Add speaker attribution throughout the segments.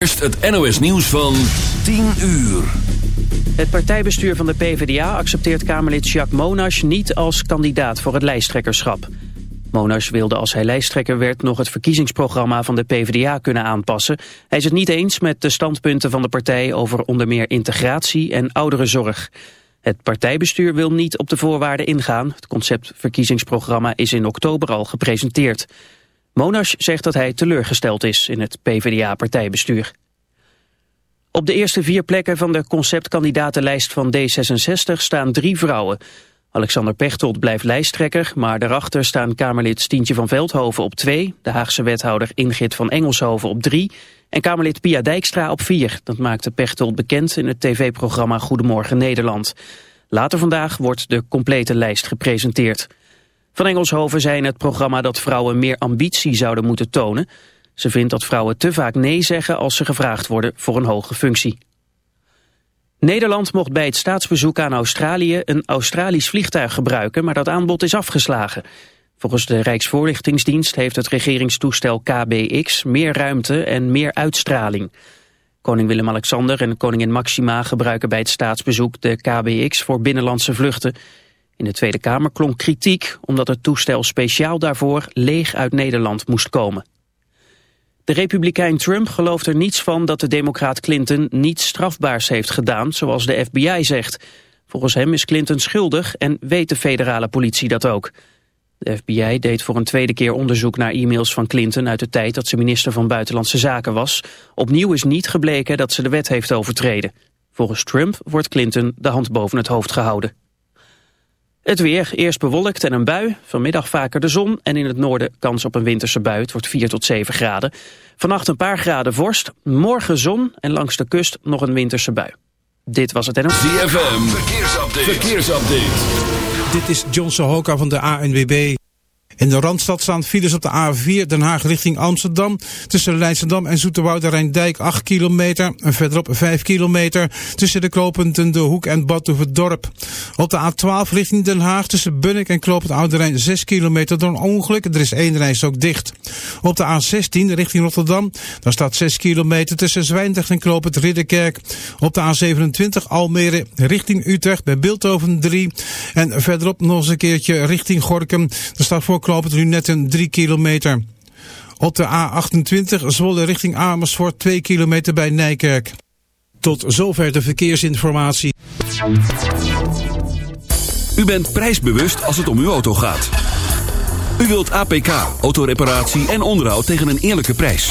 Speaker 1: Eerst het NOS nieuws van 10 uur.
Speaker 2: Het partijbestuur van de PvdA accepteert Kamerlid Jacques Monash niet als kandidaat voor het lijsttrekkerschap. Monash wilde als hij lijsttrekker werd nog het verkiezingsprogramma van de PvdA kunnen aanpassen. Hij is het niet eens met de standpunten van de partij over onder meer integratie en ouderenzorg. Het partijbestuur wil niet op de voorwaarden ingaan. Het concept verkiezingsprogramma is in oktober al gepresenteerd. Monash zegt dat hij teleurgesteld is in het PvdA-partijbestuur. Op de eerste vier plekken van de conceptkandidatenlijst van D66 staan drie vrouwen. Alexander Pechtold blijft lijsttrekker, maar daarachter staan Kamerlid Stientje van Veldhoven op twee, de Haagse wethouder Ingrid van Engelshoven op drie en Kamerlid Pia Dijkstra op vier. Dat maakte Pechtold bekend in het tv-programma Goedemorgen Nederland. Later vandaag wordt de complete lijst gepresenteerd. Van Engelshoven zei in het programma dat vrouwen meer ambitie zouden moeten tonen. Ze vindt dat vrouwen te vaak nee zeggen als ze gevraagd worden voor een hoge functie. Nederland mocht bij het staatsbezoek aan Australië een Australisch vliegtuig gebruiken, maar dat aanbod is afgeslagen. Volgens de Rijksvoorlichtingsdienst heeft het regeringstoestel KBX meer ruimte en meer uitstraling. Koning Willem-Alexander en koningin Maxima gebruiken bij het staatsbezoek de KBX voor binnenlandse vluchten. In de Tweede Kamer klonk kritiek omdat het toestel speciaal daarvoor leeg uit Nederland moest komen. De republikein Trump gelooft er niets van dat de democraat Clinton niets strafbaars heeft gedaan, zoals de FBI zegt. Volgens hem is Clinton schuldig en weet de federale politie dat ook. De FBI deed voor een tweede keer onderzoek naar e-mails van Clinton uit de tijd dat ze minister van Buitenlandse Zaken was. Opnieuw is niet gebleken dat ze de wet heeft overtreden. Volgens Trump wordt Clinton de hand boven het hoofd gehouden. Het weer, eerst bewolkt en een bui. Vanmiddag vaker de zon en in het noorden kans op een winterse bui. Het wordt 4 tot 7 graden. Vannacht een paar graden vorst. Morgen zon en langs de kust nog een winterse bui. Dit was het en...
Speaker 1: ZFM, verkeersupdate. verkeersupdate.
Speaker 3: Dit is John Sohoka van de ANWB. In de Randstad staan files op de A4 Den Haag richting Amsterdam. Tussen Leidschendam en Zoeterwoude Rijndijk 8 kilometer. En verderop 5 kilometer tussen de knooppunten De Hoek en Badhoevedorp. Op de A12 richting Den Haag tussen Bunnik en knooppunt Oude Rijn 6 kilometer door een ongeluk. Er is één reis ook dicht. Op de A16 richting Rotterdam. Daar staat 6 kilometer tussen Zwijndrecht en knooppunt Ridderkerk. Op de A27 Almere richting Utrecht bij Beeldhoven 3. En verderop nog eens een keertje richting Gorkum. Daar staat voor knooppunt Lunetten 3 kilometer. Op de A28 Zwolle richting Amersfoort 2 kilometer bij Nijkerk. Tot zover de verkeersinformatie.
Speaker 1: U bent prijsbewust als het om uw auto gaat. U wilt APK, autoreparatie en onderhoud tegen een eerlijke prijs.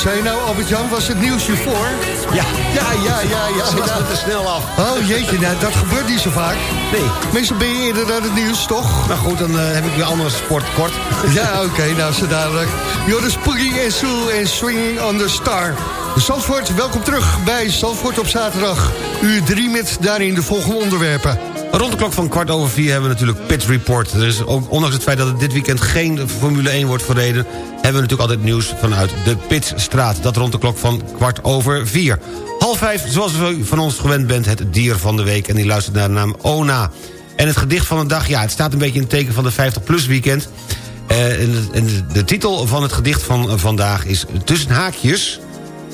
Speaker 4: Zei je nou, Albert-Jan? Was het nieuwsje voor?
Speaker 5: Ja,
Speaker 4: Ja, ja, ja, ja. ja.
Speaker 5: er te snel af.
Speaker 4: Oh jeetje, nou, dat gebeurt niet zo vaak.
Speaker 5: Nee.
Speaker 4: Meestal ben je eerder naar het nieuws, toch?
Speaker 5: Nou goed, dan eh, heb ik weer andere sport kort.
Speaker 4: Ja, oké, nou zo dadelijk. Joris Puggy en Sue en Swinging on the Star. Zandvoort, welkom terug bij Zandvoort op zaterdag. Uur drie met daarin de volgende onderwerpen.
Speaker 5: Rond de klok van kwart over vier hebben we natuurlijk Pit Report. Er is ondanks het feit dat het dit weekend geen Formule 1 wordt verreden... hebben we natuurlijk altijd nieuws vanuit de Pitstraat. Dat rond de klok van kwart over vier. Half vijf, zoals u van ons gewend bent, het dier van de week... en die luistert naar de naam Ona. En het gedicht van de dag, ja, het staat een beetje in het teken van de 50-plus weekend... Eh, en, de, titel van het gedicht van vandaag is Tussen haakjes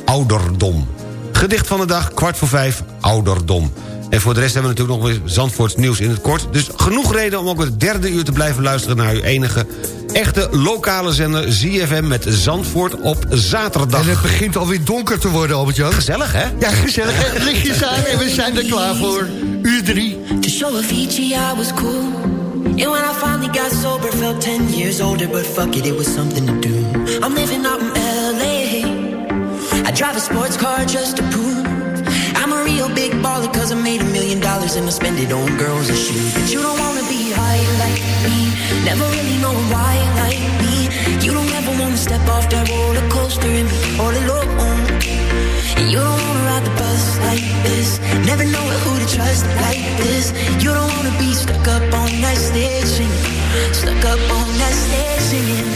Speaker 5: Ouderdom. Gedicht van de dag, kwart voor vijf, Ouderdom. En voor de rest hebben we natuurlijk nog weer Zandvoorts nieuws in het kort. Dus genoeg reden om ook het derde uur te blijven luisteren... naar uw enige echte lokale zender ZFM met Zandvoort op zaterdag.
Speaker 4: En het begint alweer donker te worden, Albert-Jan.
Speaker 5: Gezellig, hè?
Speaker 4: Ja, gezellig. Lichtjes aan en we zijn er klaar voor. Uur drie.
Speaker 6: To show Avicii I was cool. And when I finally got sober, felt 10 years older, but fuck it, it was something to do. I'm living out in LA. I drive a sports car just to prove I'm a real big baller, cause I made a million dollars and I spend it on girls and shoes. But you don't wanna be like me, never really know why like me. You don't ever wanna step off that roller coaster and be all alone. And you don't wanna ride the bus like this. Never know who to trust like this. You don't wanna be stuck up on that stage singing. Stuck up on that stage singing.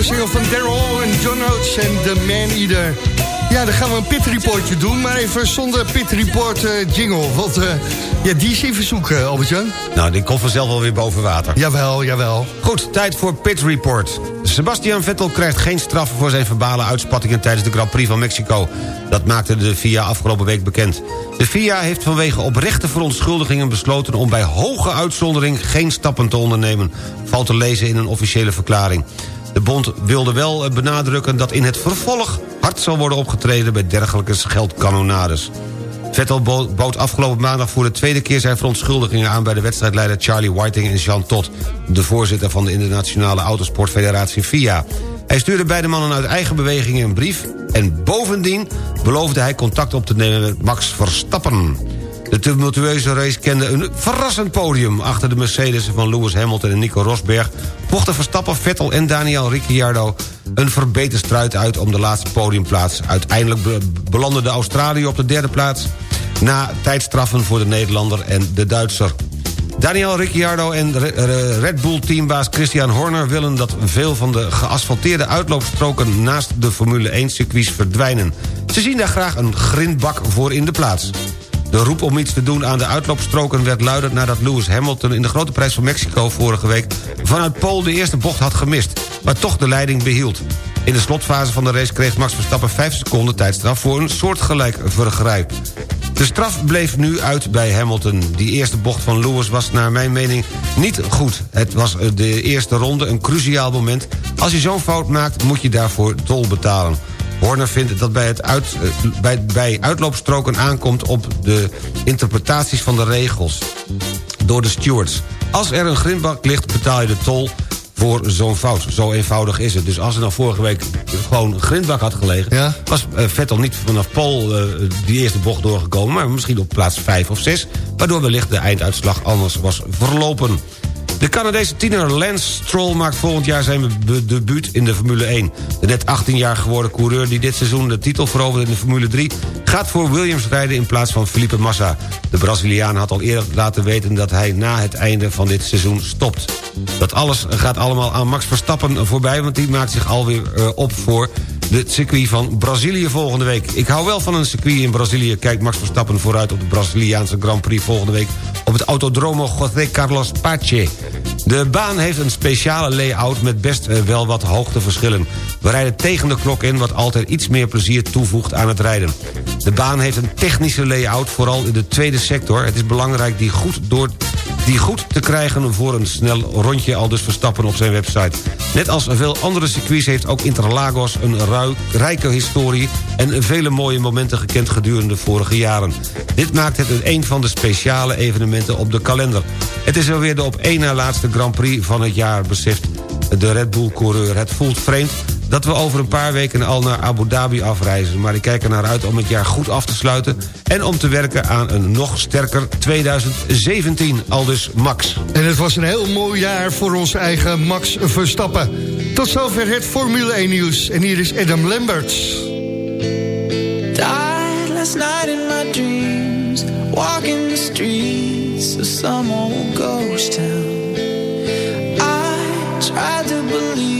Speaker 4: De single van Daryl en John Oates en The Man Eater. Ja, dan gaan we een pit reportje doen, maar even zonder pit report eh, jingle. Want eh, ja, die is even zoeken, Albert-Jan.
Speaker 5: Nou, die komt vanzelf wel weer boven water.
Speaker 4: Jawel, jawel.
Speaker 5: Goed, tijd voor Pit Report. Sebastian Vettel krijgt geen straf voor zijn verbale uitspattingen... tijdens de Grand Prix van Mexico. Dat maakte de FIA afgelopen week bekend. De FIA heeft vanwege oprechte verontschuldigingen besloten... om bij hoge uitzondering geen stappen te ondernemen. Valt te lezen in een officiële verklaring. De bond wilde wel eh, benadrukken dat in het vervolg... hard zal worden opgetreden bij dergelijke geldkanonades. Vettel bo- bood afgelopen maandag voor de tweede keer zijn verontschuldigingen aan... bij de wedstrijdleider Charlie Whiting en Jean Todt... de voorzitter van de Internationale Autosportfederatie FIA. Hij stuurde beide mannen uit eigen beweging een brief... en bovendien beloofde hij contact op te nemen met Max Verstappen. De tumultueuze race kende een verrassend podium. Achter de Mercedes van Lewis Hamilton en Nico Rosberg... vochten Verstappen, Vettel en Daniel Ricciardo... een verbeterde strijd uit om de laatste podiumplaats. Uiteindelijk be- belandde de Australië op de derde plaats... na tijdstraffen voor de Nederlander en de Duitser. Daniel Ricciardo en Re- Re- Red Bull teambaas Christian Horner willen dat veel van de geasfalteerde uitloopstroken naast de Formule 1 circuits verdwijnen. Ze zien daar graag een grindbak voor in de plaats. De roep om iets te doen aan de uitloopstroken werd luider nadat Lewis Hamilton in de grote prijs van Mexico vorige week vanuit Pool de eerste bocht had gemist, maar toch de leiding behield. In de slotfase van de race kreeg Max Verstappen 5 seconden tijdstraf voor een soortgelijk vergrijp. De straf bleef nu uit bij Hamilton. Die eerste bocht van Lewis was naar mijn mening niet goed. Het was eh, de eerste ronde een cruciaal moment. Als je zo'n fout maakt, moet je daarvoor tol betalen. Horner vindt dat bij, het uit, eh, bij, bij uitloopstroken aankomt op de interpretaties van de regels. Door de stewards. Als er een grindbak ligt, betaal je de tol voor zo'n fout. Zo eenvoudig is het. Dus als er nou vorige week gewoon een grindbak had gelegen...
Speaker 4: Ja.
Speaker 5: was eh, Vettel niet vanaf Pol eh, die eerste bocht doorgekomen... maar misschien op plaats 5 of 6... waardoor wellicht de einduitslag anders was verlopen. De Canadese tiener Lance Stroll maakt volgend jaar zijn debuut in de Formule 1. De net 18 jaar geworden coureur die dit seizoen de titel veroverde in de Formule 3... gaat voor Williams rijden in plaats van Felipe Massa. De Braziliaan had al eerder laten weten dat hij na het einde van dit seizoen stopt. Dat alles gaat allemaal aan Max Verstappen voorbij... want die maakt zich alweer eh, op voor het circuit van Brazilië volgende week. Ik hou wel van een circuit in Brazilië. Kijkt Max Verstappen vooruit op de Braziliaanse Grand Prix volgende week... op het Autodromo José Carlos Pache. De baan heeft een speciale layout met best eh, wel wat hoogteverschillen. We rijden tegen de klok in, wat altijd iets meer plezier toevoegt aan het rijden. De baan heeft een technische layout, vooral in de tweede sector. Het is belangrijk die goed, door, die goed te krijgen voor een snel rondje... al dus Verstappen op zijn website. Net als veel andere circuits heeft ook Interlagos een rijke historie... en vele mooie momenten gekend gedurende de vorige jaren. Dit maakt het een van de speciale evenementen op de kalender. Het is alweer de op één na laatste Grand Prix van het jaar, beseft de Red Bull-coureur. Het voelt vreemd dat we over een paar weken al naar Abu Dhabi afreizen... maar ik kijk er naar uit om het jaar goed af te sluiten... en om te werken aan een nog sterker 2017, aldus Max.
Speaker 4: En het was een heel mooi jaar voor onze eigen Max Verstappen. Tot zover het Formule 1 nieuws. En hier is Adam Lamberts.
Speaker 7: Died last night in my dreams, walking the streets of some old ghost town. I tried to believe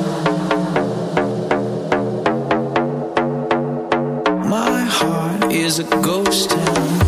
Speaker 7: Is a ghost town.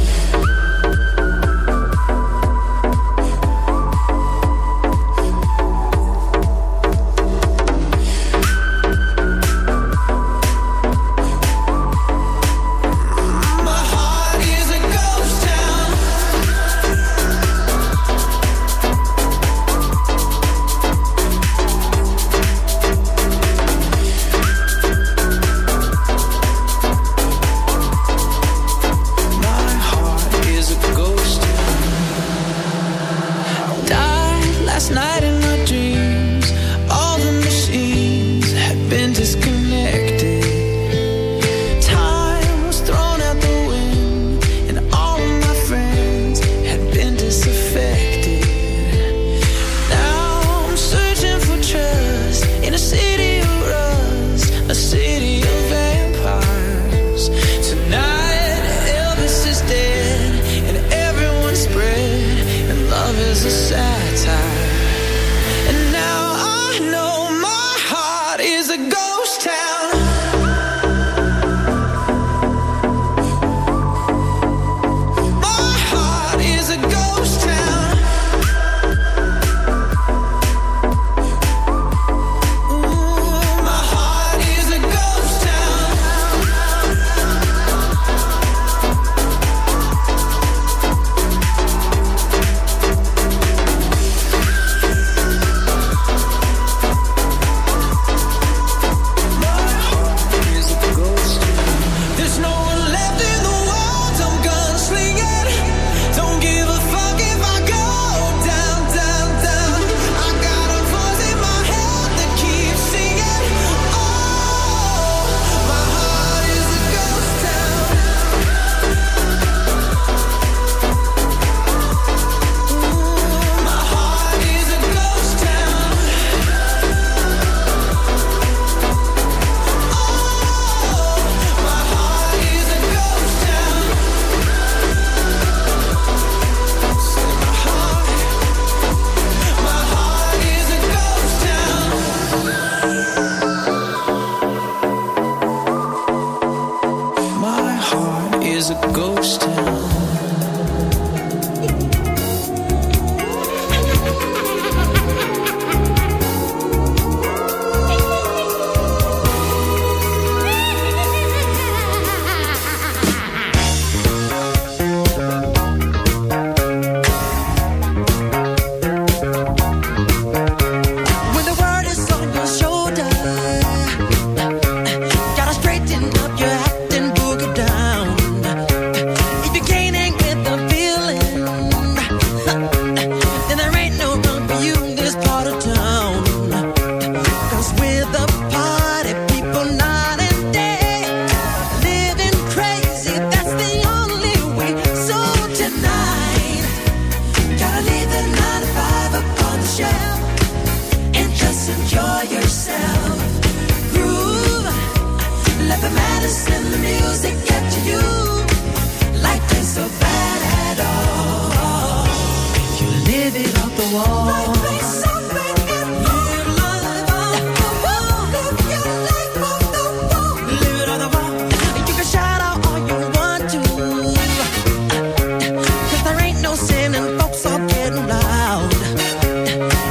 Speaker 8: And folks are getting loud.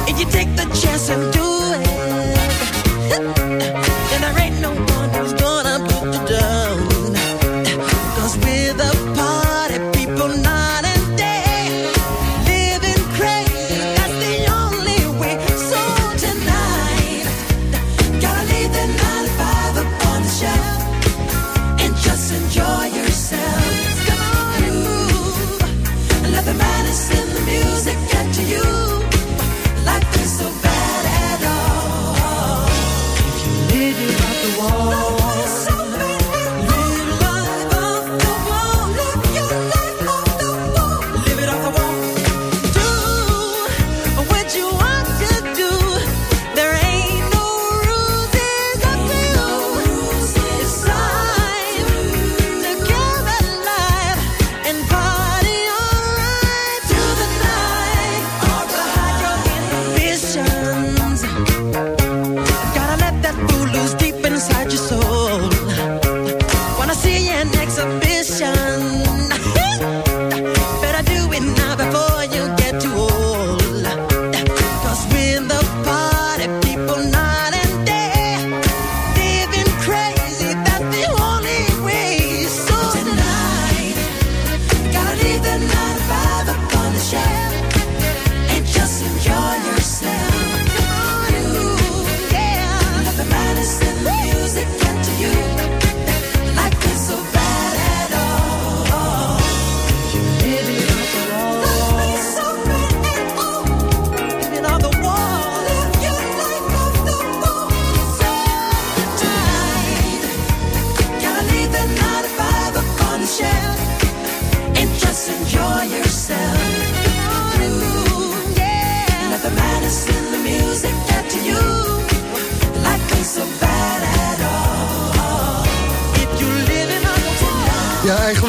Speaker 8: If you take the chance and do it, then there ain't no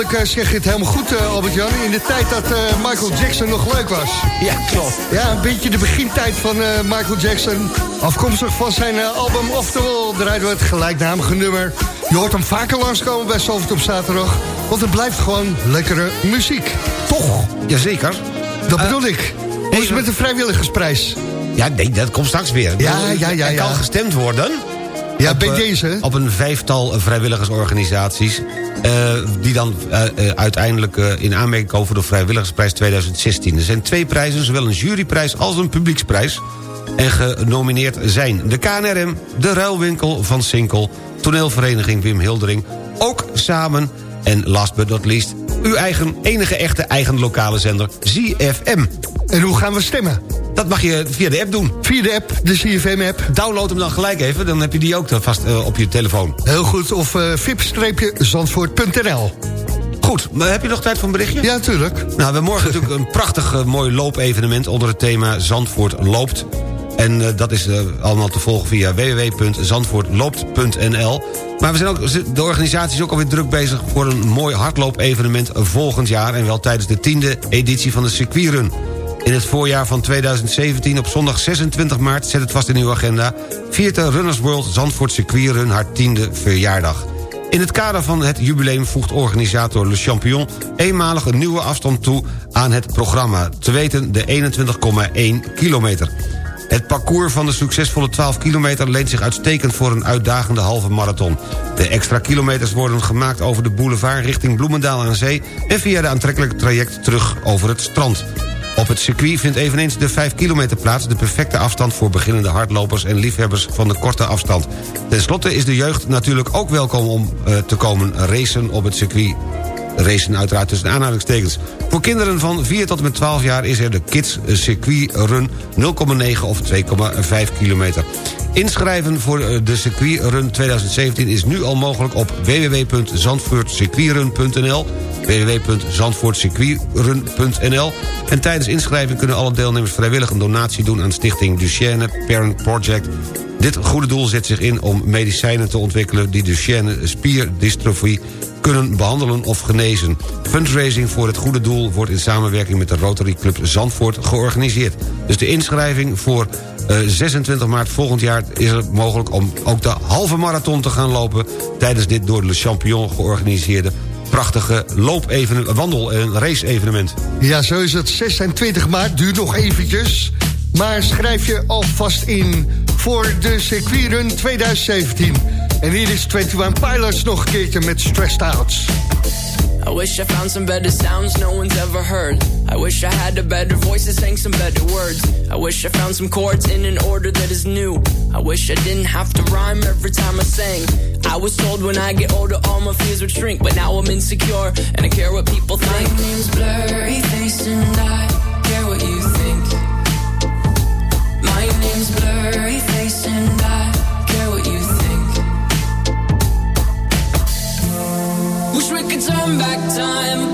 Speaker 4: eigenlijk eh, zeg je het helemaal goed, eh, Albert-Jan. In de tijd dat eh, Michael Jackson nog leuk was.
Speaker 5: Ja, klopt.
Speaker 4: Ja, een beetje de begintijd van Michael Jackson. Afkomstig van zijn album Off the Wall draaiden we het gelijknamige nummer. Je hoort hem vaker langskomen bij Zalvert op zaterdag. Want het blijft gewoon lekkere muziek. Toch?
Speaker 5: Jazeker.
Speaker 4: Dat bedoel ik. Hoe is het met de vrijwilligersprijs?
Speaker 5: Ja, nee, dat komt straks weer.
Speaker 4: Ja, ja, ja, ja.
Speaker 5: kan gestemd worden.
Speaker 4: Ja,
Speaker 5: op,
Speaker 4: bij
Speaker 5: eh,
Speaker 4: deze.
Speaker 5: Op een vijftal vrijwilligersorganisaties... eh, die dan eh, uiteindelijk in aanmerking komen voor de Vrijwilligersprijs 2016. Er zijn twee prijzen, zowel een juryprijs als een publieksprijs. En genomineerd zijn de KNRM, de Ruilwinkel van Sinkel... toneelvereniging Wim Hildering, ook samen... en last but not least, uw eigen enige echte eigen lokale zender, ZFM.
Speaker 4: En hoe gaan we stemmen?
Speaker 5: Dat mag je via de app doen.
Speaker 4: Via de app, de CFM-app.
Speaker 5: Download hem dan gelijk even, dan heb je die ook dan vast eh, op je telefoon.
Speaker 4: Heel goed, of uh, vip-zandvoort.nl.
Speaker 5: Goed, maar heb je nog tijd voor een berichtje?
Speaker 4: Ja, natuurlijk.
Speaker 5: Nou, we hebben morgen natuurlijk een prachtig eh, mooi loopevenement... onder het thema Zandvoort loopt. En eh, dat is eh, allemaal te volgen via www.zandvoortloopt.nl. Maar we zijn ook, de organisatie is ook alweer druk bezig... voor een mooi hardloopevenement volgend jaar... en wel tijdens de tiende editie van de circuitrun. In het voorjaar van 2017 op zondag 26 maart... zet het vast in uw agenda... viert de Runners World Zandvoort Circuitrun haar tiende verjaardag. In het kader van het jubileum voegt organisator Le Champion... eenmalig een nieuwe afstand toe aan het programma. Te weten de 21,1 kilometer. Het parcours van de succesvolle 12 kilometer... leent zich uitstekend voor een uitdagende halve marathon. De extra kilometers worden gemaakt over de boulevard... richting Bloemendaal aan Zee... en via de aantrekkelijke traject terug over het strand. Op het circuit vindt eveneens de 5 kilometer plaats... de perfecte afstand voor beginnende hardlopers en liefhebbers van de korte afstand. Ten slotte is de jeugd natuurlijk ook welkom om uh, te komen racen op het circuit. Racen uiteraard tussen aanhalingstekens. Voor kinderen van 4 tot en met 12 jaar is er de Kids Circuit Run 0,9 of 2,5 kilometer. Inschrijven voor eh, de Circuit Run 2017 is nu al mogelijk op www.zandvoortcircuitrun.nl www.zandvoortcircuitrun.nl En tijdens inschrijving kunnen alle deelnemers vrijwillig een donatie doen aan Stichting Duchenne Parent Project. Dit goede doel zet zich in om medicijnen te ontwikkelen die Duchenne spierdystrofie kunnen behandelen of genezen. Fundraising voor het goede doel wordt in samenwerking met de Rotary Club Zandvoort georganiseerd. Dus de inschrijving voor eh, 26 maart volgend jaar is het mogelijk om ook de halve marathon te gaan lopen... tijdens dit door Le Champion georganiseerde prachtige loop wandel- en race-evenement.
Speaker 4: Ja, zo is het. 26 maart, duurt nog eventjes. Maar schrijf je alvast in voor de circuitrun 2017. En hier is 21 Pilots nog een keertje met Stressed Out.
Speaker 9: I wish I found some better sounds no one's ever heard. I wish I had a better voice that sang some better words. I wish I found some chords in an order that is new. I wish I didn't have to rhyme every time I sang. I was told when I get older all my fears would shrink, but now I'm insecure and I care what people think.
Speaker 10: My name's Blurry Face and I care what you think.
Speaker 9: Back time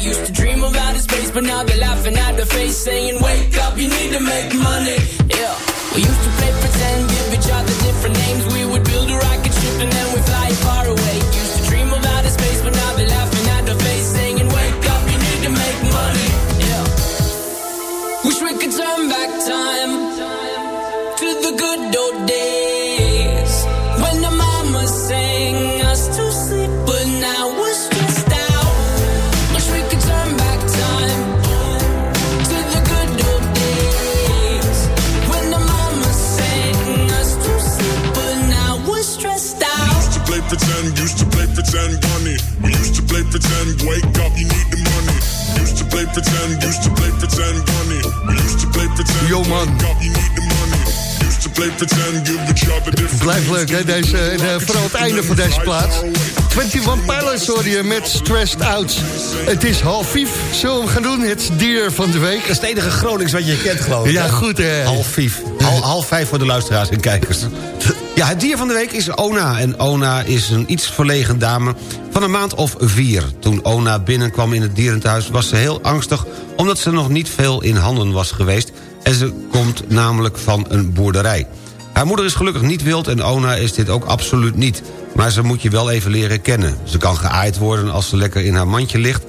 Speaker 9: Used to dream of outer space, but now they're laughing at the face, saying, Wake up, you need to make money. Yeah. We used to play pretend, give each other different names. We would
Speaker 11: pretend, wake up, you need the money. Used to play pretend, used to play pretend, bunny. We used to play pretend,
Speaker 4: Yo, man.
Speaker 11: wake up, you need the money. Used to play pretend, give each other different
Speaker 4: Blijft leuk, hè, deze, en, eh, vooral het einde van deze plaats. 21 Pilots hoor je met Stressed Out. Het is half vijf. Zullen we hem gaan doen? Het dier van de week.
Speaker 5: Dat is het enige Gronings wat je kent, geloof ik.
Speaker 4: Ja,
Speaker 5: hè?
Speaker 4: goed, hè.
Speaker 5: Half vijf. Hal- half vijf voor de luisteraars en kijkers. Ja, het dier van de week is Ona. En Ona is een iets verlegen dame van een maand of vier. Toen Ona binnenkwam in het dierentehuis was ze heel angstig... omdat ze nog niet veel in handen was geweest. En ze komt namelijk van een boerderij. Haar moeder is gelukkig niet wild en Ona is dit ook absoluut niet. Maar ze moet je wel even leren kennen. Ze kan geaaid worden als ze lekker in haar mandje ligt...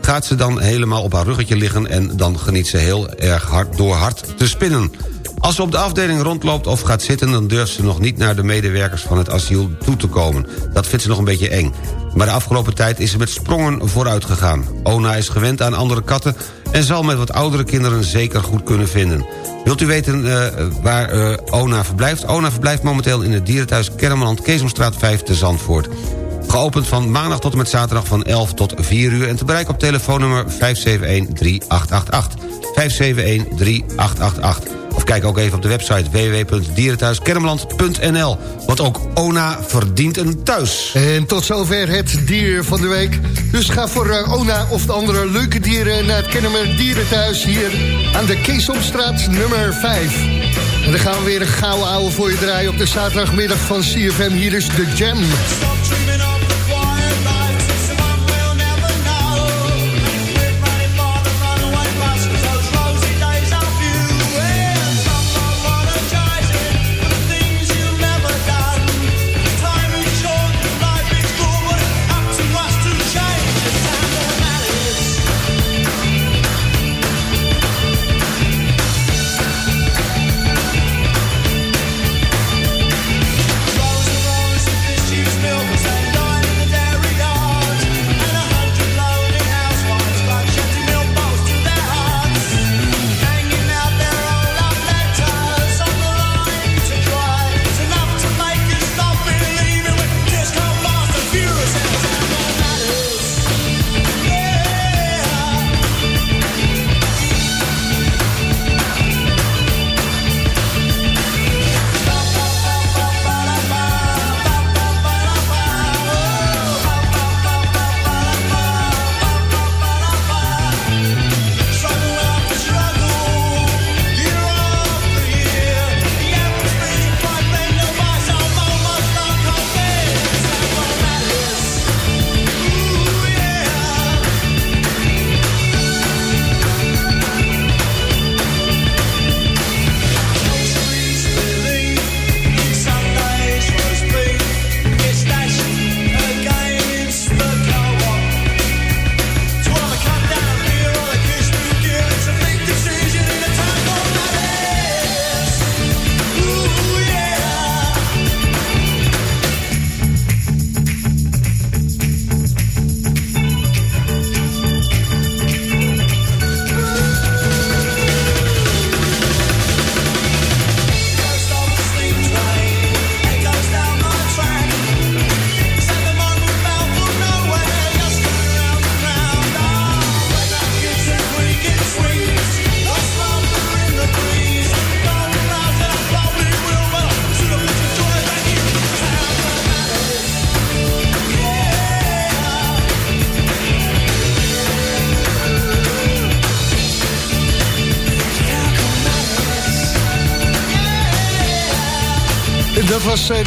Speaker 5: gaat ze dan helemaal op haar ruggetje liggen... en dan geniet ze heel erg hard door hard te spinnen. Als ze op de afdeling rondloopt of gaat zitten... dan durft ze nog niet naar de medewerkers van het asiel toe te komen. Dat vindt ze nog een beetje eng. Maar de afgelopen tijd is ze met sprongen vooruit gegaan. Ona is gewend aan andere katten... en zal met wat oudere kinderen zeker goed kunnen vinden. Wilt u weten eh, waar eh, Ona verblijft? Ona verblijft momenteel in het dierenthuis Kermeland... Keesomstraat 5 te Zandvoort. Geopend van maandag tot en met zaterdag van 11 tot 4 uur... en te bereiken op telefoonnummer 571-3888. 571-3888. Kijk ook even op de website www.dierenthuiskermeland.nl. Want ook Ona verdient een thuis.
Speaker 4: En tot zover het dier van de week. Dus ga voor eh, Ona of de andere leuke dieren... naar het Kennemer Dierenthuis hier aan de Keesomstraat nummer 5. En dan gaan we weer een gouden ouwe voor je draaien... op de zaterdagmiddag van CFM. Hier is de Jam.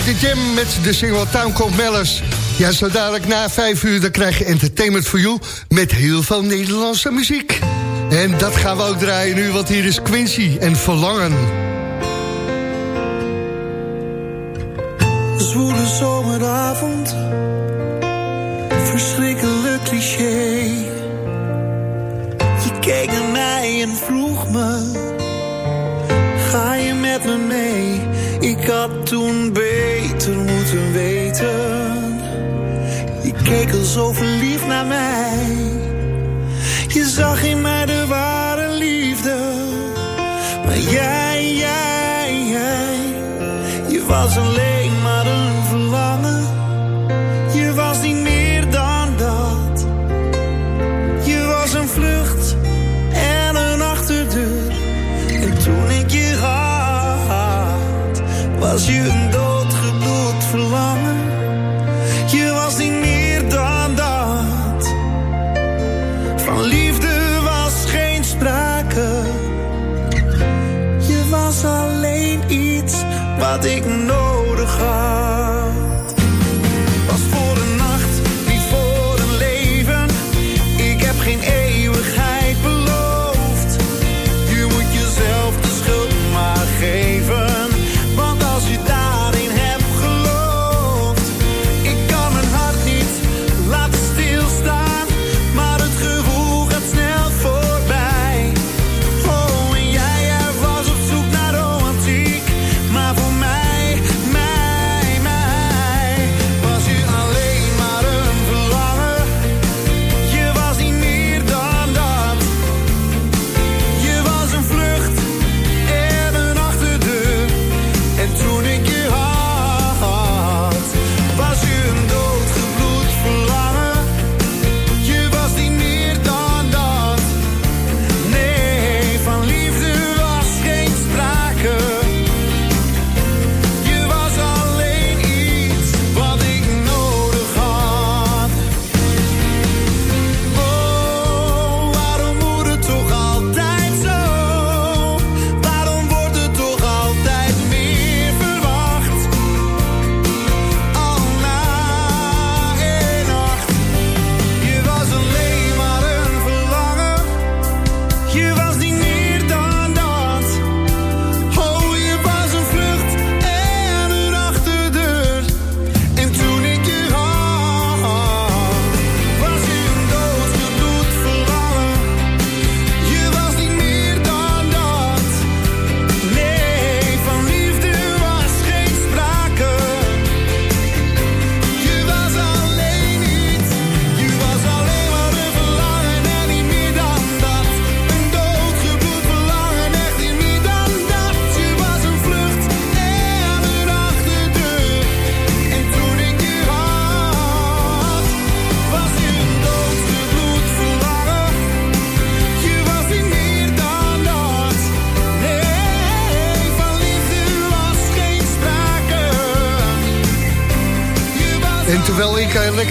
Speaker 4: De Jam met de single Town Called Mellers. Ja, zo dadelijk na vijf uur dan krijg je Entertainment for You... met heel veel Nederlandse muziek. En dat gaan we ook draaien nu, want hier is Quincy en Verlangen.
Speaker 10: Zwoele zomeravond, verschrikkelijk cliché. Je keek naar mij en vroeg me, ga je met me mee? Ik had toen weten. Je keek al zo verliefd naar mij. Je zag in mij de ware liefde. Maar jij, jij, jij, je was alleen maar een verlangen. Je was niet meer dan dat. Je was een vlucht en een achterdeur. En toen ik je had, was je een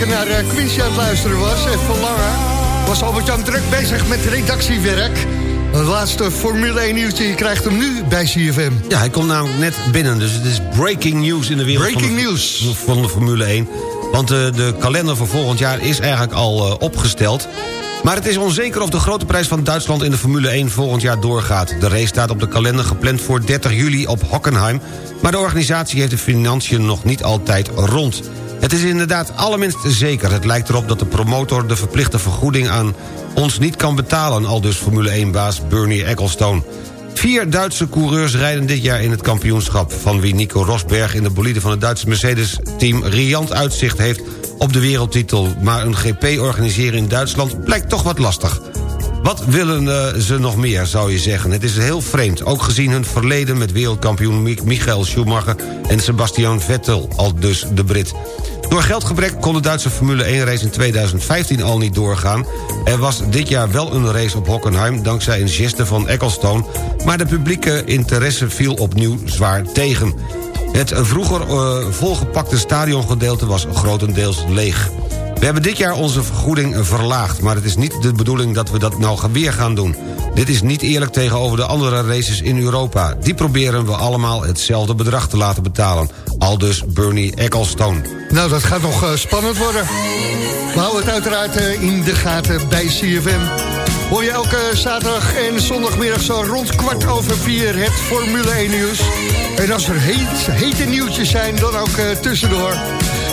Speaker 4: lekker naar eh, Quincy aan het luisteren was en verlangen... was Albert-Jan druk bezig met redactiewerk. Het laatste Formule 1 nieuwtje, je krijgt hem nu bij CFM.
Speaker 5: Ja, hij komt namelijk net binnen, dus het is breaking news in de wereld
Speaker 4: Breaking
Speaker 5: van, de,
Speaker 4: news.
Speaker 5: van de Formule 1. Want eh, de kalender voor volgend jaar is eigenlijk al eh, opgesteld. Maar het is onzeker of de grote prijs van Duitsland in de Formule 1 volgend jaar doorgaat. De race staat op de kalender gepland voor 30 juli op Hockenheim... maar de organisatie heeft de financiën nog niet altijd rond. Het is inderdaad allerminst zeker. Het lijkt erop dat de promotor de verplichte vergoeding aan ons niet kan betalen... al dus Formule 1-baas Bernie Ecclestone. Vier Duitse coureurs rijden dit jaar in het kampioenschap... van wie Nico Rosberg in de bolide van het Duitse Mercedes-team... riant uitzicht heeft op de wereldtitel. Maar een GP organiseren in Duitsland blijkt toch wat lastig. Wat willen eh, ze nog meer, zou je zeggen? Het is heel vreemd, ook gezien hun verleden... met wereldkampioen Mi- Michael Schumacher en Sebastian Vettel, al dus de Brit. Door geldgebrek kon de Duitse Formule 1-race in 2015 al niet doorgaan. Er was dit jaar wel een race op Hockenheim... dankzij een geste van Ecclestone... maar de publieke interesse viel opnieuw zwaar tegen. Het vroeger eh, volgepakte stadiongedeelte was grotendeels leeg. We hebben dit jaar onze vergoeding verlaagd... maar het is niet de bedoeling dat we dat nou weer gaan doen. Dit is niet eerlijk tegenover de andere races in Europa. Die proberen we allemaal hetzelfde bedrag te laten betalen. Aldus Bernie Ecclestone.
Speaker 4: Nou, dat gaat nog eh, spannend worden. We houden het uiteraard eh, in de gaten bij CFM. Hoor je elke zaterdag en zondagmiddag zo rond kwart over vier het Formule 1 nieuws. En als er hete nieuwtjes zijn, dan ook eh, tussendoor.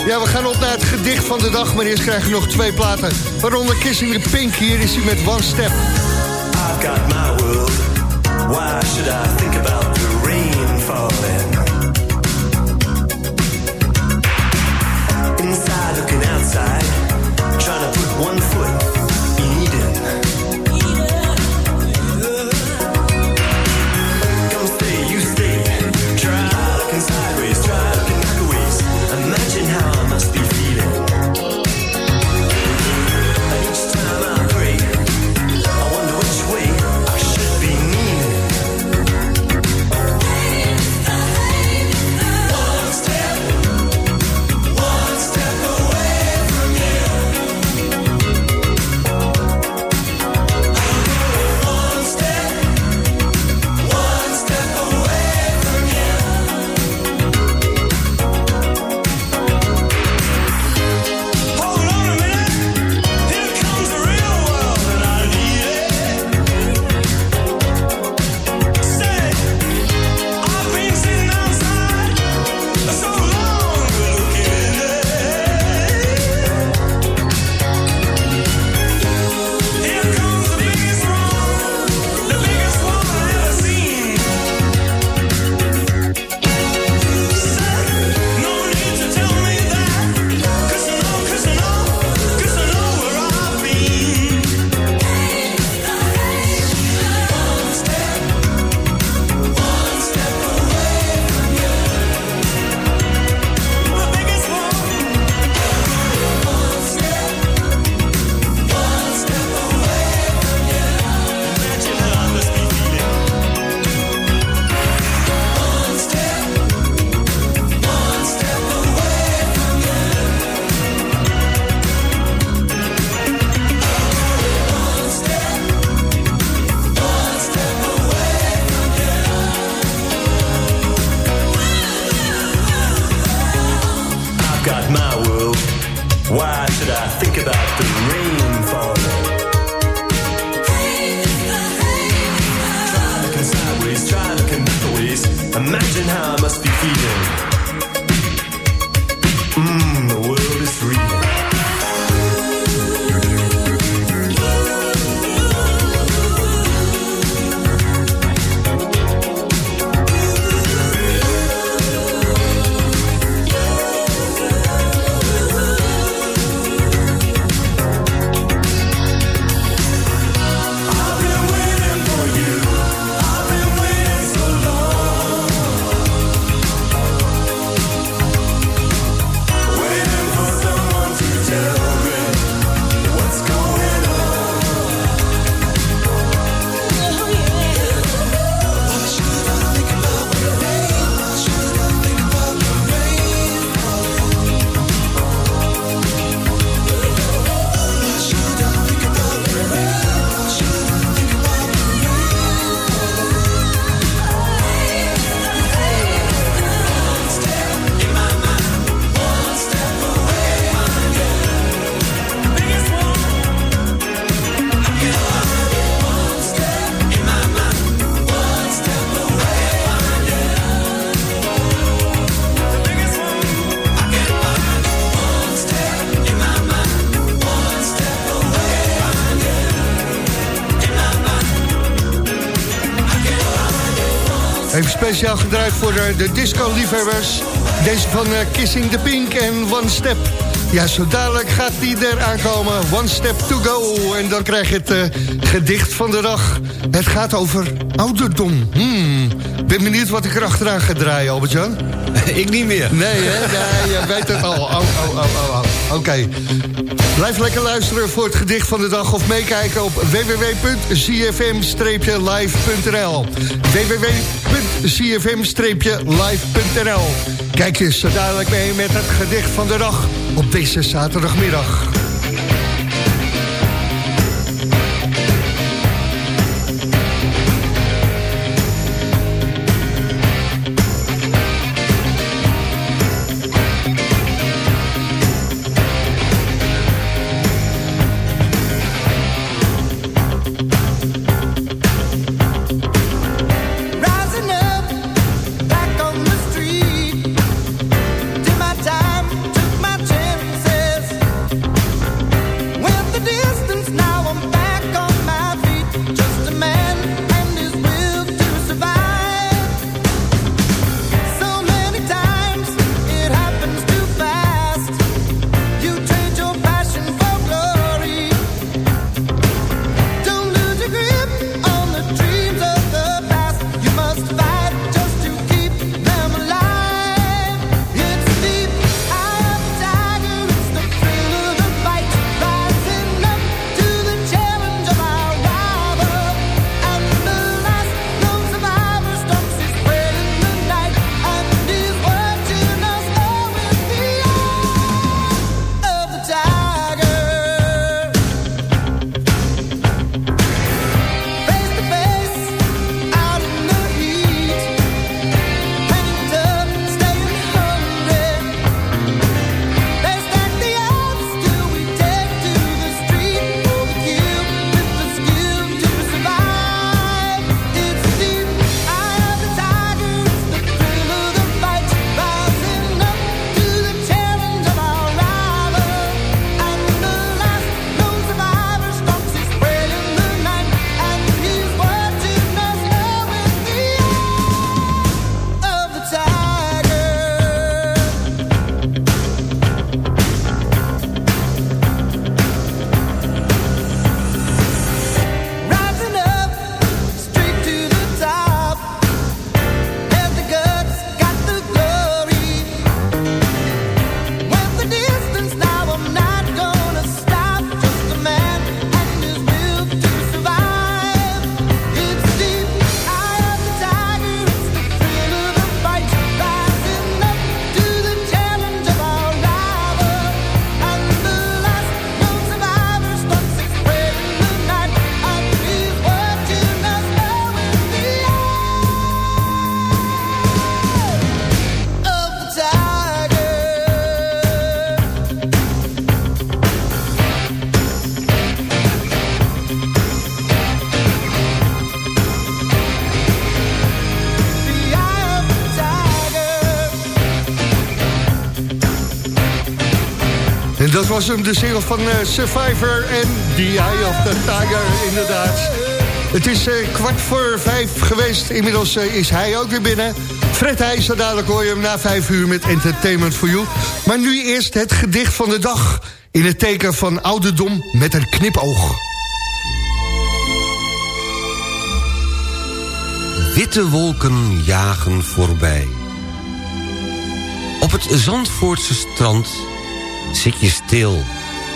Speaker 4: Ja, we gaan op naar het gedicht van de dag, maar eerst krijgen we nog twee platen. Waaronder Kissing the Pink, hier is hij met One Step.
Speaker 12: I've got my world. Why should I think about
Speaker 4: speciaal gedraaid voor eh, de disco-liefhebbers. Deze van eh, Kissing the Pink en One Step. Ja, zo dadelijk gaat die er aankomen. One Step to go. En dan krijg je het eh, gedicht van de dag. Het gaat over ouderdom. Hmm. Ben benieuwd wat ik er achteraan ga draaien, Albert-Jan.
Speaker 5: Ik niet meer.
Speaker 4: Nee, hè? Nee, je weet het al. Oh, oh, oh, oh, oh. Oké. Blijf lekker luisteren voor het gedicht van de dag... of meekijken op www.cfm-live.nl www.cfm-live.nl Kijk je zo dadelijk mee met het gedicht van de dag... op deze zaterdagmiddag. Was hem, de single van eh, Survivor en The Eye of the Tiger, inderdaad. Het is eh, kwart voor vijf geweest. Inmiddels eh, is hij ook weer binnen. Fred Heij, zo dadelijk hoor je hem na vijf uur met Entertainment for You. Maar nu eerst het gedicht van de dag. In het teken van ouderdom met een knipoog.
Speaker 5: Witte wolken jagen voorbij. Op het Zandvoortse strand zit je stil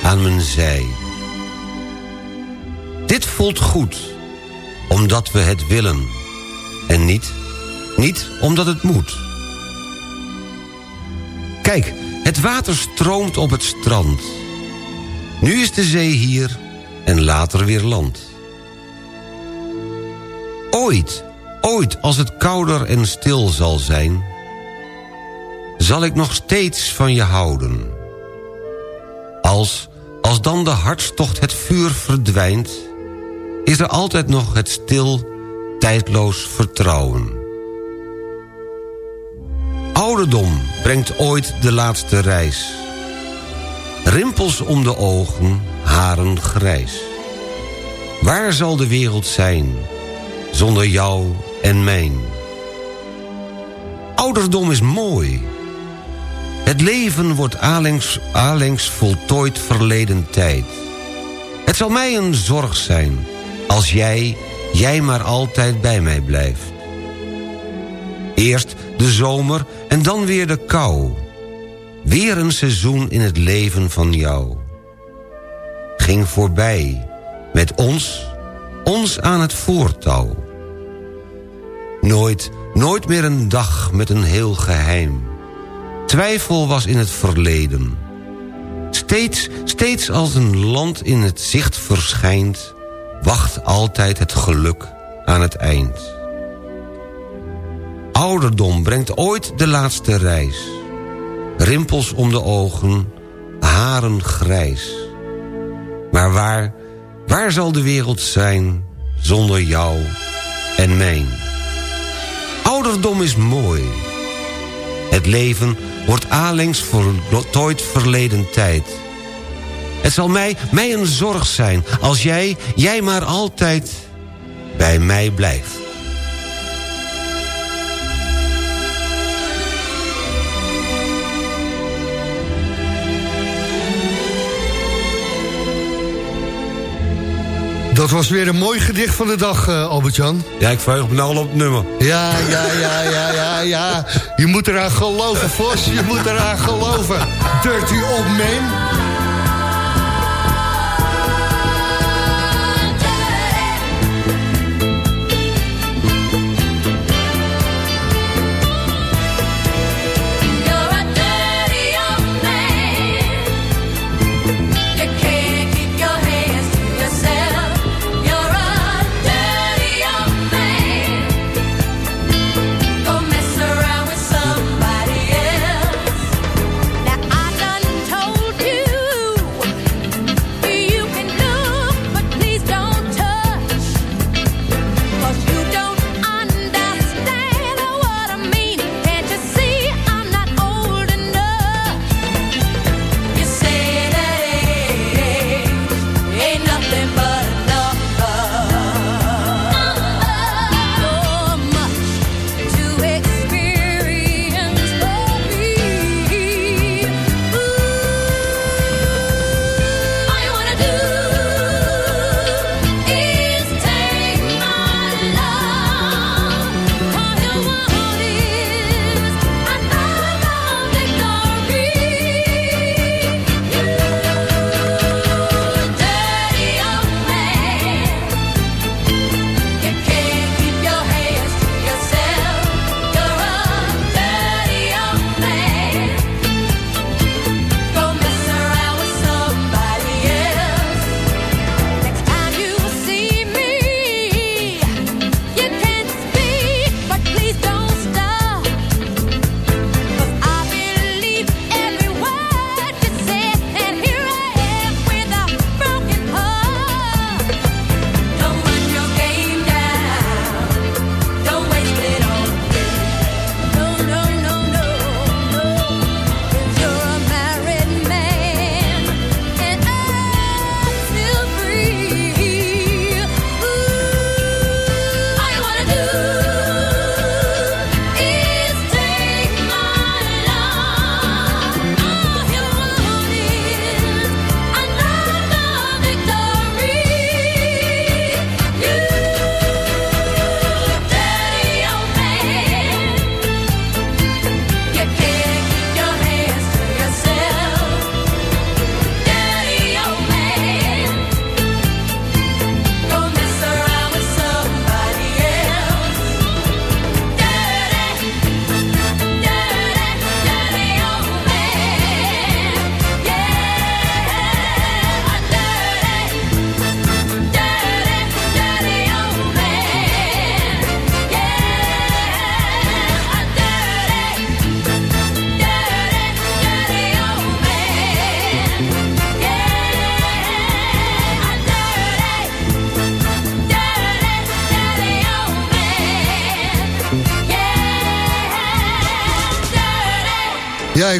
Speaker 5: aan mijn zij. Dit voelt goed, omdat we het willen. En niet, niet omdat het moet. Kijk, het water stroomt op het strand. Nu is de zee hier en later weer land. Ooit, ooit als het kouder en stil zal zijn... zal ik nog steeds van je houden. Als, als dan de hartstocht het vuur verdwijnt... is er altijd nog het stil, tijdloos vertrouwen. Ouderdom brengt ooit de laatste reis. Rimpels om de ogen, haren grijs. Waar zal de wereld zijn, zonder jou en mijn? Ouderdom is mooi. Het leven wordt allengs, allengs voltooid verleden tijd. Het zal mij een zorg zijn als jij, jij maar altijd bij mij blijft. Eerst de zomer en dan weer de kou. Weer een seizoen in het leven van jou. Ging voorbij, met ons, ons aan het voortouw. Nooit, nooit meer een dag met een heel geheim. Twijfel was in het verleden. Steeds, steeds als een land in het zicht verschijnt... wacht altijd het geluk aan het eind. Ouderdom brengt ooit de laatste reis. Rimpels om de ogen, haren grijs. Maar waar, waar zal de wereld zijn zonder jou en mijn? Ouderdom is mooi. Het leven wordt allengs voltooid verleden tijd. Het zal mij, mij een zorg zijn als jij, jij maar altijd bij mij blijft.
Speaker 13: Dat was weer een mooi gedicht van de dag, eh, Albert-Jan.
Speaker 5: Ja, ik verheug me nou al op het nummer.
Speaker 13: Ja, ja, ja, ja, ja, ja. Je moet eraan geloven, Vos. Je moet eraan geloven. Dirty Old Man.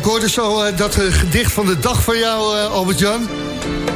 Speaker 13: Ik hoorde zo eh, dat eh, gedicht van de dag van jou, eh, Albert-Jan.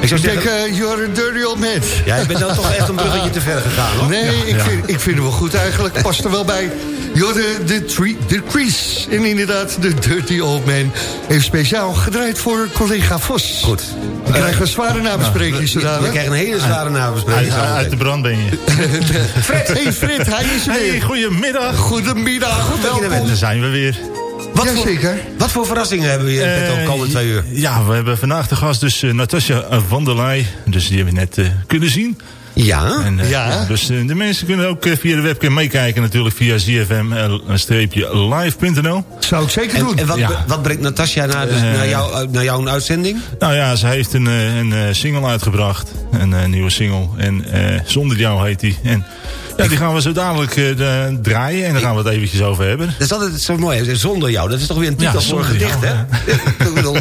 Speaker 5: Ik zou
Speaker 4: Ik denk,
Speaker 5: zeggen...
Speaker 4: you're a dirty old man.
Speaker 5: Ja, je bent dan toch echt een bruggetje te ver gegaan, hoor.
Speaker 4: Nee, ik, Vind, ik vind hem wel goed eigenlijk. Past er wel bij. Joh, de, tree, de Crease. En inderdaad, de Dirty Old Man. Even speciaal gedraaid voor collega Vos.
Speaker 5: Goed.
Speaker 4: We krijgen een zware nabespreking
Speaker 5: We
Speaker 4: zodanig.
Speaker 5: krijgen een hele zware nabespreking.
Speaker 14: Uit, uit de brand ben je.
Speaker 4: Fred, hey Fred, hij is er
Speaker 14: Hey,
Speaker 4: weer.
Speaker 14: goedemiddag.
Speaker 4: Goedemiddag,
Speaker 5: bent.
Speaker 4: welkom.
Speaker 14: Daar zijn we weer.
Speaker 5: Wat voor,
Speaker 4: Jazeker.
Speaker 5: wat voor verrassingen hebben we hier in de
Speaker 14: Eh,
Speaker 5: komende twee uur?
Speaker 14: Ja, we hebben vandaag de gast dus uh, Natasja van der Leij. Dus die hebben we net uh, kunnen zien.
Speaker 5: Ja.
Speaker 14: En, uh,
Speaker 4: Ja.
Speaker 14: dus uh, de mensen kunnen ook uh, via de webcam meekijken natuurlijk via zfm-live.nl.
Speaker 4: Zou ik zeker
Speaker 5: En,
Speaker 4: doen.
Speaker 5: en wat,
Speaker 14: Ja.
Speaker 5: wat brengt Natasja naar, dus
Speaker 14: Eh.
Speaker 5: naar, jou, naar jouw uitzending?
Speaker 14: Nou ja, ze heeft een, een single uitgebracht. Een nieuwe single. En uh, Zonder jou heet die. En ja, die gaan we zo dadelijk uh, de, draaien. En daar gaan we het eventjes over hebben.
Speaker 5: Dat is altijd zo mooi. hè? Zonder jou. Dat is toch weer een titel
Speaker 14: Ja,
Speaker 5: voor een gedicht,
Speaker 14: jou,
Speaker 5: hè?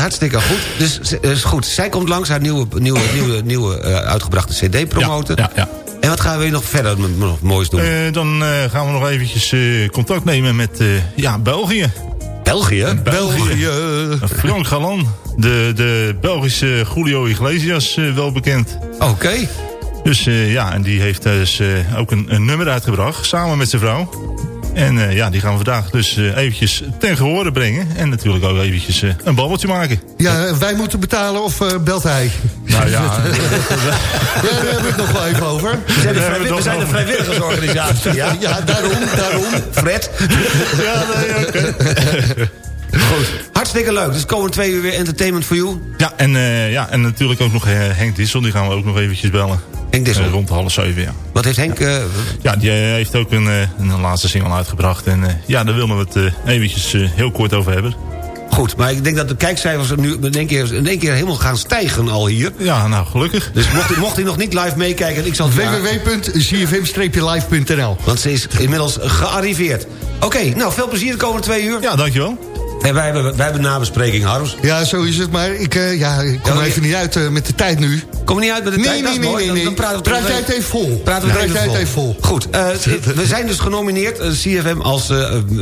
Speaker 5: Hartstikke goed. Dus is goed. Zij komt langs haar nieuwe, nieuwe, nieuwe, nieuwe uh, uitgebrachte cd promoten.
Speaker 14: Ja, ja, ja.
Speaker 5: En wat gaan we nog verder nog moois doen?
Speaker 14: Uh, dan uh, gaan we nog eventjes contact nemen met ja, België.
Speaker 5: België?
Speaker 14: België. Frank Galan, de, de Belgische Julio Iglesias, wel bekend.
Speaker 5: Oké. Okay.
Speaker 14: Dus ja, en die heeft dus ook een, een nummer uitgebracht, samen met zijn vrouw. En uh, ja, die gaan we vandaag dus uh, eventjes ten gehore brengen. En natuurlijk ook eventjes uh, een babbeltje maken.
Speaker 4: Ja, wij moeten betalen of uh, belt hij?
Speaker 14: Nou ja.
Speaker 4: ja, daar hebben we het nog wel even over.
Speaker 5: We zijn, vrijwillig, we zijn een vrijwilligersorganisatie. Ja,
Speaker 4: ja daarom, daarom.
Speaker 5: Fred.
Speaker 14: ja, nee, oké. Okay.
Speaker 5: Goed. Hartstikke leuk. Dus komen twee uur weer entertainment for you.
Speaker 14: Ja, en, uh, ja, en natuurlijk ook nog uh, Henk Dissel. Die gaan we ook nog eventjes bellen.
Speaker 5: Henk Dissel?
Speaker 14: Uh, rond half zeven, ja.
Speaker 5: Wat heeft Henk... Uh...
Speaker 14: Ja, die heeft ook een, een laatste single uitgebracht. En ja, daar willen we het eventjes heel kort over hebben.
Speaker 5: Goed, maar ik denk dat de kijkcijfers nu in één keer, in één keer helemaal gaan stijgen al hier.
Speaker 14: Ja, nou, gelukkig.
Speaker 5: Dus mocht, mocht hij nog niet live meekijken... ik zal
Speaker 4: www.zfm-live.nl
Speaker 5: Want ze is inmiddels gearriveerd. Oké, okay, nou, veel plezier de komende twee uur.
Speaker 14: Ja, dankjewel.
Speaker 5: En wij hebben, wij hebben nabespreking, Harms.
Speaker 4: Ja, zo is het. Maar ik, uh, ja, ik kom even niet uit uh, met de tijd nu.
Speaker 5: Kom niet uit met de
Speaker 4: nee,
Speaker 5: tijd?
Speaker 4: Nee, nee, nee, nee. Dan,
Speaker 5: dan praten we
Speaker 4: Praat jij het even vol.
Speaker 5: Praten we
Speaker 4: Praat
Speaker 5: het
Speaker 4: even, even vol.
Speaker 5: Goed, uh, we zijn dus genomineerd, CFM als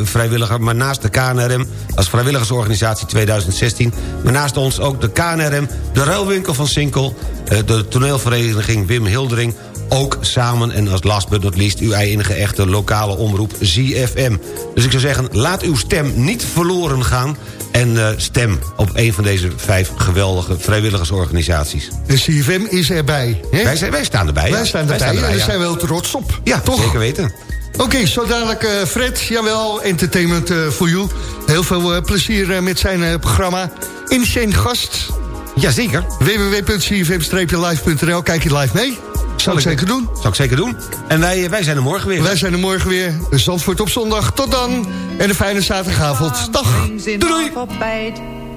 Speaker 5: vrijwilliger... maar naast de KNRM als vrijwilligersorganisatie 2016... maar naast ons ook de KNRM, de Ruilwinkel van Sinkel... de toneelvereniging Wim Hildering ook samen en als last but not least... uw enige echte lokale omroep ZFM. Dus ik zou zeggen, laat uw stem niet verloren gaan... en uh, stem op een van deze vijf geweldige vrijwilligersorganisaties.
Speaker 4: De CFM is erbij. Hè?
Speaker 5: Wij, zijn, wij staan erbij.
Speaker 4: Wij staan erbij,
Speaker 5: wij staan erbij
Speaker 4: en daar
Speaker 5: ja.
Speaker 4: zijn we heel trots op.
Speaker 5: Ja,
Speaker 4: toch?
Speaker 5: zeker weten.
Speaker 4: Oké, okay, zo dadelijk uh, Fred, jawel, entertainment uh, for you. Heel veel plezier met zijn programma. In zijn gast.
Speaker 5: Jazeker.
Speaker 4: www.cfm-live.nl, kijk je live mee. Zal ik zeker doen.
Speaker 5: Zal ik zeker doen. En wij, wij zijn er morgen weer.
Speaker 4: Wij zijn er morgen weer. Zandvoort op zondag. Tot dan. En een fijne zaterdagavond. Dag.
Speaker 15: Doei doei.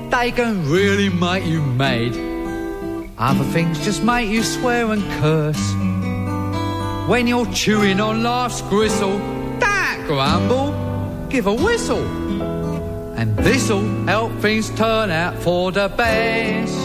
Speaker 15: They can really make you mad. Other things just make you swear and curse. When you're chewing on life's gristle, that grumble, give a whistle. And this'll help things turn out for the best.